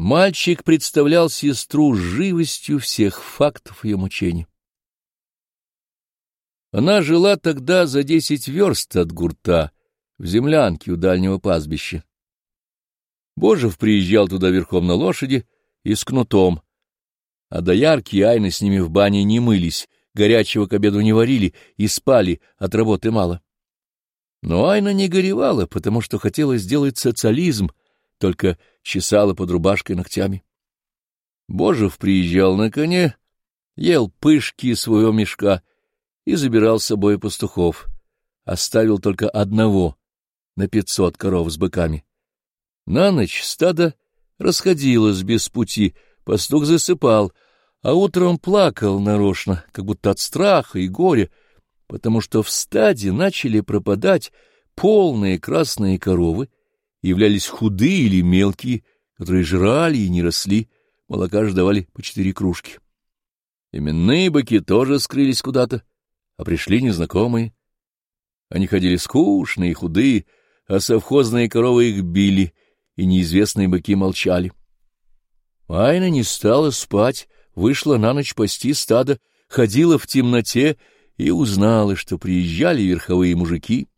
Мальчик представлял сестру живостью всех фактов ее мучений. Она жила тогда за десять верст от гурта, в землянке у дальнего пастбища. Божев приезжал туда верхом на лошади и с кнутом, а доярки и Айны с ними в бане не мылись, горячего к обеду не варили и спали, от работы мало. Но Айна не горевала, потому что хотела сделать социализм, только чесала под рубашкой ногтями. Божев приезжал на коне, ел пышки из своего мешка и забирал с собой пастухов. Оставил только одного на пятьсот коров с быками. На ночь стадо расходилось без пути, пастух засыпал, а утром плакал нарочно, как будто от страха и горя, потому что в стаде начали пропадать полные красные коровы, являлись худые или мелкие, которые жрали и не росли, молока же давали по четыре кружки. Именные быки тоже скрылись куда-то, а пришли незнакомые. Они ходили скучные и худые, а совхозные коровы их били, и неизвестные быки молчали. Айна не стала спать, вышла на ночь пасти стадо, ходила в темноте и узнала, что приезжали верховые мужики,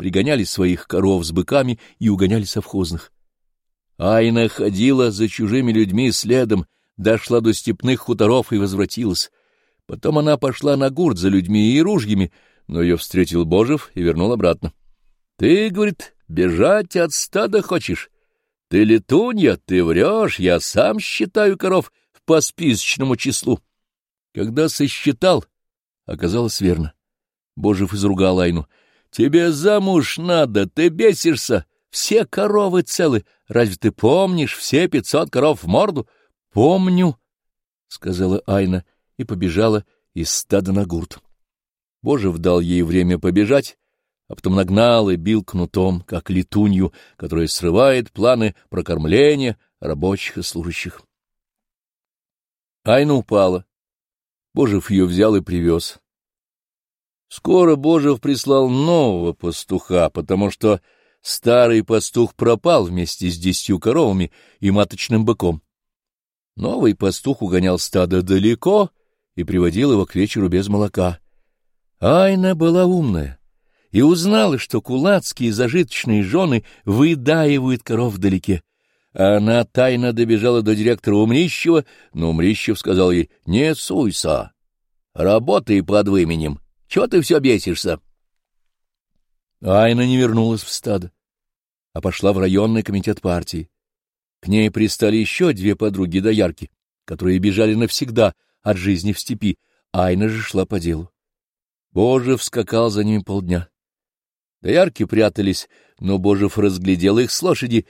пригоняли своих коров с быками и угоняли совхозных. Айна ходила за чужими людьми следом, дошла до степных хуторов и возвратилась. Потом она пошла на гурт за людьми и ружьями, но ее встретил Божев и вернул обратно. — Ты, — говорит, — бежать от стада хочешь? Ты летунья, ты врешь, я сам считаю коров по списочному числу. Когда сосчитал, оказалось верно. Божев изругал Айну. — Тебе замуж надо, ты бесишься. Все коровы целы. Разве ты помнишь все пятьсот коров в морду? — Помню, — сказала Айна и побежала из стада на гурт. Божев дал ей время побежать, а потом нагнал и бил кнутом, как летунью, которая срывает планы прокормления рабочих и служащих. Айна упала. Божев ее взял и привез. Скоро Божев прислал нового пастуха, потому что старый пастух пропал вместе с десятью коровами и маточным быком. Новый пастух угонял стадо далеко и приводил его к вечеру без молока. Айна была умная и узнала, что кулацкие зажиточные жены выдаивают коров вдалеке. Она тайно добежала до директора Умрищева, но Умрищев сказал ей, — Не суйся, работай под выменем, чего ты все бесишься? Айна не вернулась в стадо, а пошла в районный комитет партии. К ней пристали еще две подруги-доярки, которые бежали навсегда от жизни в степи, Айна же шла по делу. Божев скакал за ними полдня. Доярки прятались, но Божев разглядел их с лошади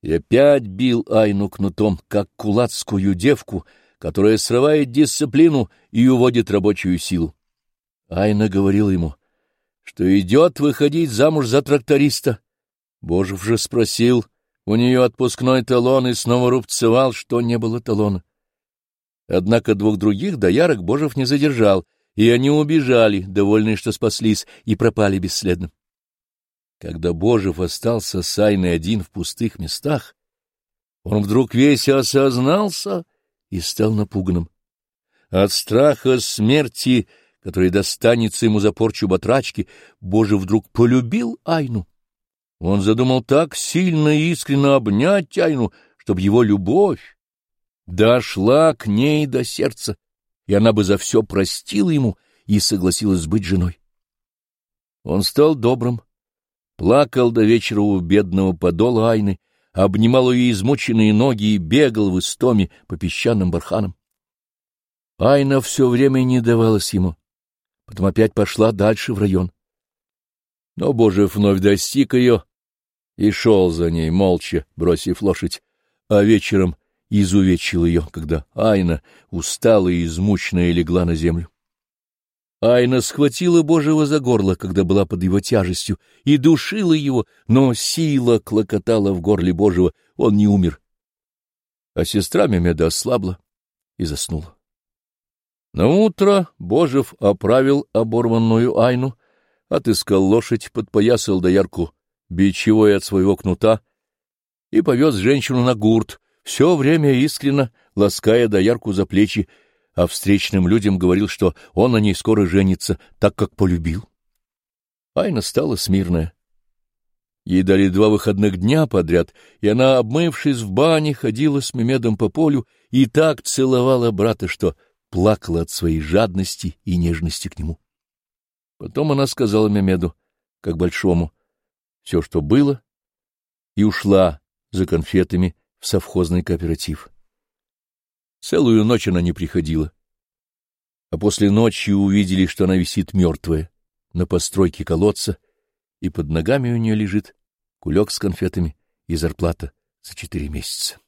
и опять бил Айну кнутом, как кулацкую девку, которая срывает дисциплину и уводит рабочую силу. Айна говорил ему, что идет выходить замуж за тракториста. Божев же спросил у нее отпускной талон и снова рубцевал, что не было талона. Однако двух других доярок Божев не задержал, и они убежали, довольные, что спаслись, и пропали бесследно. Когда Божев остался с Айной один в пустых местах, он вдруг весь осознался и стал напуганным. От страха смерти, который достанется ему за порчу батрачки, Божий вдруг полюбил Айну. Он задумал так сильно и искренно обнять Айну, чтобы его любовь дошла к ней до сердца, и она бы за все простила ему и согласилась быть женой. Он стал добрым, плакал до вечера у бедного подола Айны, обнимал ее измученные ноги и бегал в истоме по песчаным барханам. Айна все время не давалась ему, потом опять пошла дальше в район. Но Божев вновь достиг ее и шел за ней, молча, бросив лошадь, а вечером изувечил ее, когда Айна, усталая и измученная, легла на землю. Айна схватила Божьего за горло, когда была под его тяжестью, и душила его, но сила клокотала в горле Божьего, он не умер. А сестра Мемеда ослабла и заснула. На утро Божев оправил оборванную Айну, отыскал лошадь, подпоясал доярку бичевой от своего кнута и повез женщину на гурт все время искренно, лаская доярку за плечи, а встречным людям говорил, что он на ней скоро женится, так как полюбил. Айна стала смирная. Ей дали два выходных дня подряд, и она, обмывшись в бане, ходила с Мемедом по полю и так целовала брата, что плакала от своей жадности и нежности к нему. Потом она сказала Мемеду, как большому, все, что было, и ушла за конфетами в совхозный кооператив. Целую ночь она не приходила. А после ночи увидели, что она висит мертвая на постройке колодца, и под ногами у нее лежит кулек с конфетами и зарплата за четыре месяца.